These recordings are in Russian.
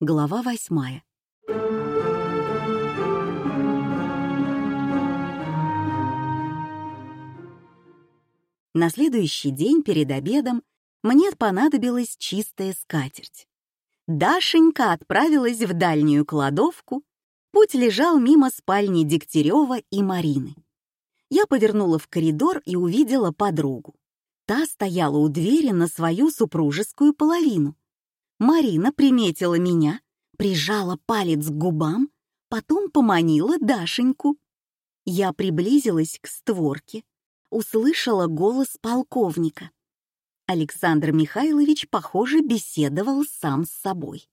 Глава восьмая. На следующий день перед обедом мне понадобилась чистая скатерть. Дашенька отправилась в дальнюю кладовку, путь лежал мимо спальни Дегтярева и Марины. Я повернула в коридор и увидела подругу. Та стояла у двери на свою супружескую половину. Марина приметила меня, прижала палец к губам, потом поманила Дашеньку. Я приблизилась к створке, услышала голос полковника. Александр Михайлович, похоже, беседовал сам с собой.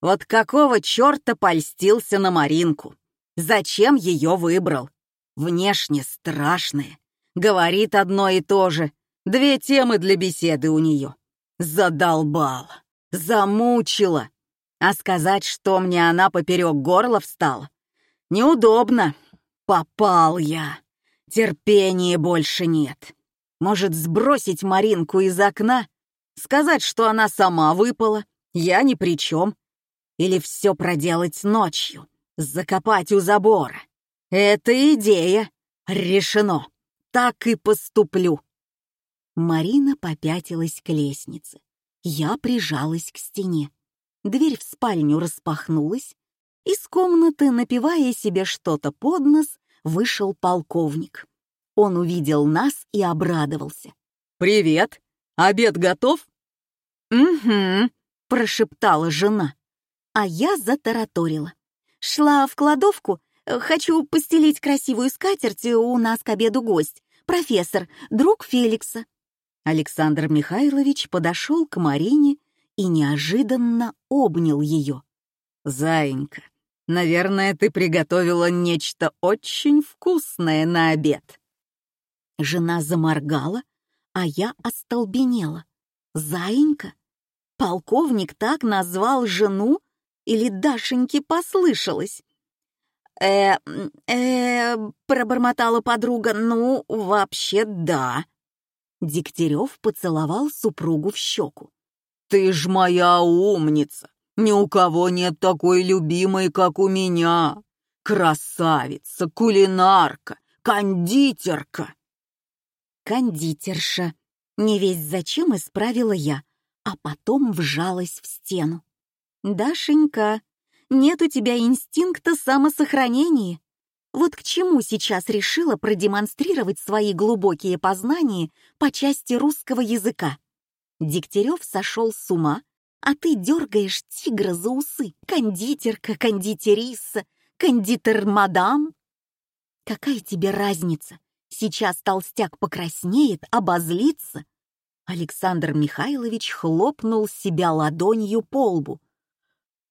«Вот какого черта польстился на Маринку? Зачем ее выбрал? Внешне страшная. Говорит одно и то же. Две темы для беседы у нее. Задолбала, замучила. А сказать, что мне она поперек горла встала, неудобно. Попал я. Терпения больше нет. Может, сбросить Маринку из окна? Сказать, что она сама выпала? Я ни при чем. Или все проделать ночью? Закопать у забора? Это идея. Решено. Так и поступлю. Марина попятилась к лестнице. Я прижалась к стене. Дверь в спальню распахнулась. Из комнаты, напивая себе что-то под нос, вышел полковник. Он увидел нас и обрадовался. «Привет! Обед готов?» «Угу», — прошептала жена. А я затараторила. «Шла в кладовку. Хочу постелить красивую скатерть, у нас к обеду гость. Профессор, друг Феликса». Александр Михайлович подошел к Марине и неожиданно обнял ее. «Заинька, наверное, ты приготовила нечто очень вкусное на обед». Жена заморгала, а я остолбенела. «Заинька? Полковник так назвал жену? Или Дашеньке послышалось?» «Э, э, пробормотала подруга, ну, вообще да». Дегтярев поцеловал супругу в щеку. «Ты ж моя умница! Ни у кого нет такой любимой, как у меня! Красавица, кулинарка, кондитерка!» кондитерша. Не весь зачем исправила я, а потом вжалась в стену. «Дашенька, нет у тебя инстинкта самосохранения. Вот к чему сейчас решила продемонстрировать свои глубокие познания по части русского языка? Дегтярев сошел с ума, а ты дергаешь тигра за усы. Кондитерка, кондитериса, кондитер-мадам. Какая тебе разница, Сейчас толстяк покраснеет, обозлится. Александр Михайлович хлопнул себя ладонью по лбу.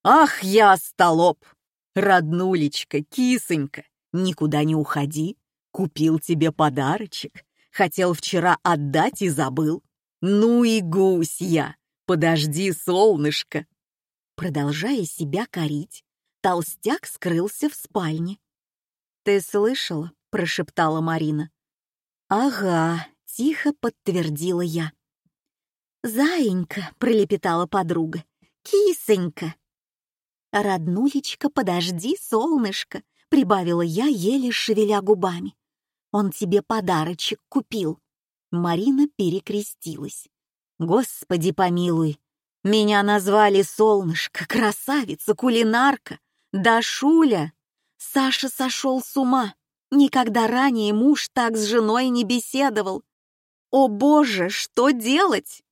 «Ах, я столоп! Роднулечка, кисонька, никуда не уходи. Купил тебе подарочек. Хотел вчера отдать и забыл. Ну и гусь я! Подожди, солнышко!» Продолжая себя корить, толстяк скрылся в спальне. «Ты слышала?» — прошептала Марина. «Ага», — тихо подтвердила я. «Заинька», — пролепетала подруга, — «кисонька». «Роднулечка, подожди, солнышко», — прибавила я, еле шевеля губами. «Он тебе подарочек купил». Марина перекрестилась. «Господи помилуй, меня назвали солнышко, красавица, кулинарка, Дашуля. Саша сошел с ума. Никогда ранее муж так с женой не беседовал. О боже, что делать?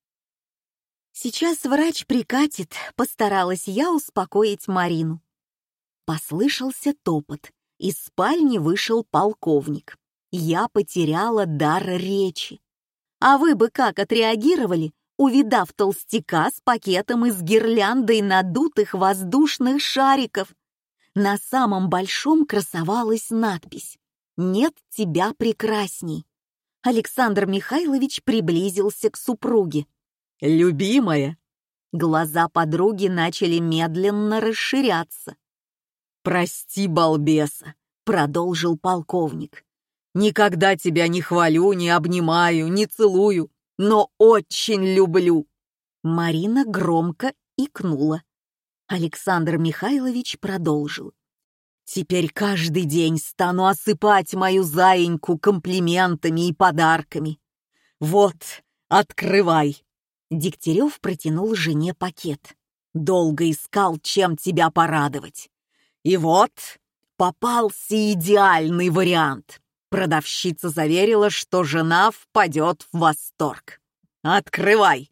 Сейчас врач прикатит, постаралась я успокоить Марину. Послышался топот. Из спальни вышел полковник. Я потеряла дар речи. А вы бы как отреагировали, увидав толстяка с пакетом из гирляндой надутых воздушных шариков? На самом большом красовалась надпись нет тебя прекрасней. Александр Михайлович приблизился к супруге. «Любимая!» Глаза подруги начали медленно расширяться. «Прости, балбеса!» — продолжил полковник. «Никогда тебя не хвалю, не обнимаю, не целую, но очень люблю!» Марина громко икнула. Александр Михайлович продолжил. «Теперь каждый день стану осыпать мою заиньку комплиментами и подарками. Вот, открывай!» Дегтярев протянул жене пакет. «Долго искал, чем тебя порадовать. И вот, попался идеальный вариант. Продавщица заверила, что жена впадет в восторг. «Открывай!»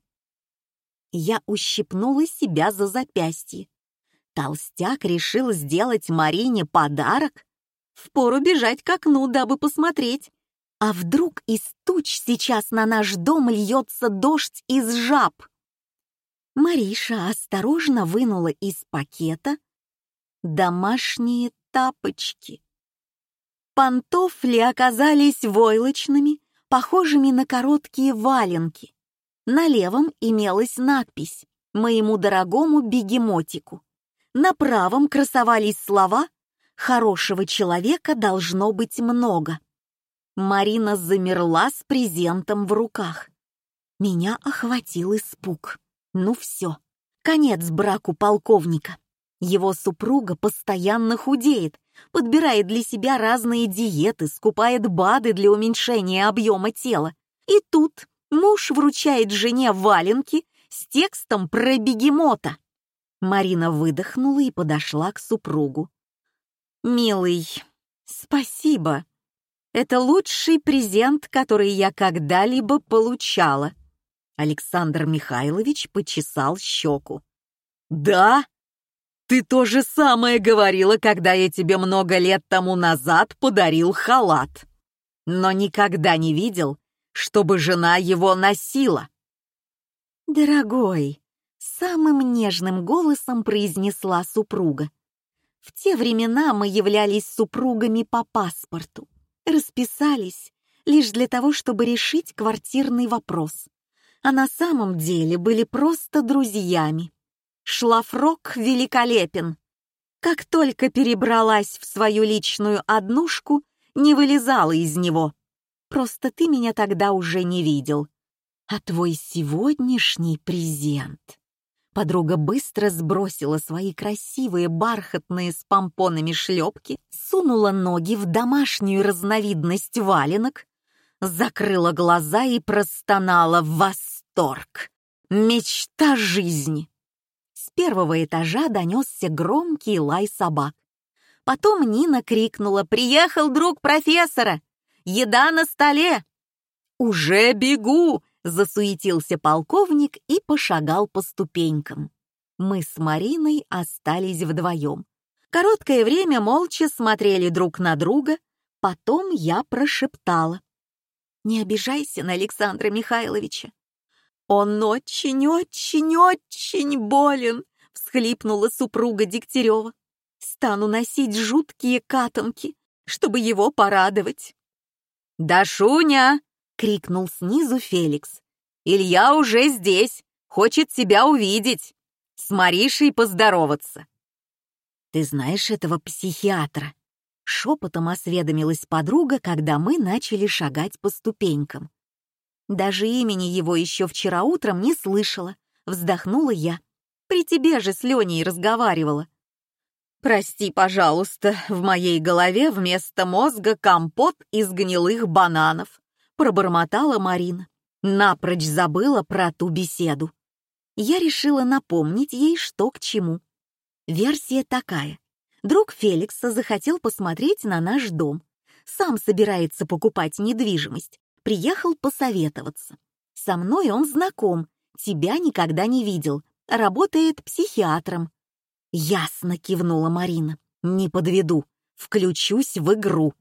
Я ущипнула себя за запястье. Толстяк решил сделать Марине подарок? Впору бежать к окну, дабы посмотреть. А вдруг из туч сейчас на наш дом льется дождь из жаб? Мариша осторожно вынула из пакета домашние тапочки. Пантофли оказались войлочными, похожими на короткие валенки. На левом имелась надпись «Моему дорогому бегемотику». На правом красовались слова «Хорошего человека должно быть много». Марина замерла с презентом в руках. Меня охватил испуг. Ну все, конец браку полковника. Его супруга постоянно худеет, подбирает для себя разные диеты, скупает БАДы для уменьшения объема тела. И тут муж вручает жене валенки с текстом про бегемота. Марина выдохнула и подошла к супругу. «Милый, спасибо. Это лучший презент, который я когда-либо получала». Александр Михайлович почесал щеку. «Да? Ты то же самое говорила, когда я тебе много лет тому назад подарил халат. Но никогда не видел, чтобы жена его носила. «Дорогой», — самым нежным голосом произнесла супруга. «В те времена мы являлись супругами по паспорту, расписались лишь для того, чтобы решить квартирный вопрос, а на самом деле были просто друзьями. Шлафрок великолепен. Как только перебралась в свою личную однушку, не вылезала из него. Просто ты меня тогда уже не видел. А твой сегодняшний презент... Подруга быстро сбросила свои красивые бархатные с помпонами шлепки, сунула ноги в домашнюю разновидность валенок, закрыла глаза и простонала восторг. Мечта жизни! Первого этажа донесся громкий лай собак. Потом Нина крикнула «Приехал друг профессора! Еда на столе!» «Уже бегу!» — засуетился полковник и пошагал по ступенькам. Мы с Мариной остались вдвоем. Короткое время молча смотрели друг на друга, потом я прошептала. «Не обижайся на Александра Михайловича. «Он очень-очень-очень болен!» — всхлипнула супруга Дегтярева. «Стану носить жуткие катанки, чтобы его порадовать». «Да, Шуня!» — крикнул снизу Феликс. «Илья уже здесь, хочет тебя увидеть, с Маришей поздороваться». «Ты знаешь этого психиатра?» Шепотом осведомилась подруга, когда мы начали шагать по ступенькам. Даже имени его еще вчера утром не слышала. Вздохнула я. При тебе же с Леней разговаривала. Прости, пожалуйста, в моей голове вместо мозга компот из гнилых бананов. Пробормотала Марина. Напрочь забыла про ту беседу. Я решила напомнить ей, что к чему. Версия такая. Друг Феликса захотел посмотреть на наш дом. Сам собирается покупать недвижимость, приехал посоветоваться. Со мной он знаком, тебя никогда не видел, работает психиатром. Ясно кивнула Марина. Не подведу, включусь в игру.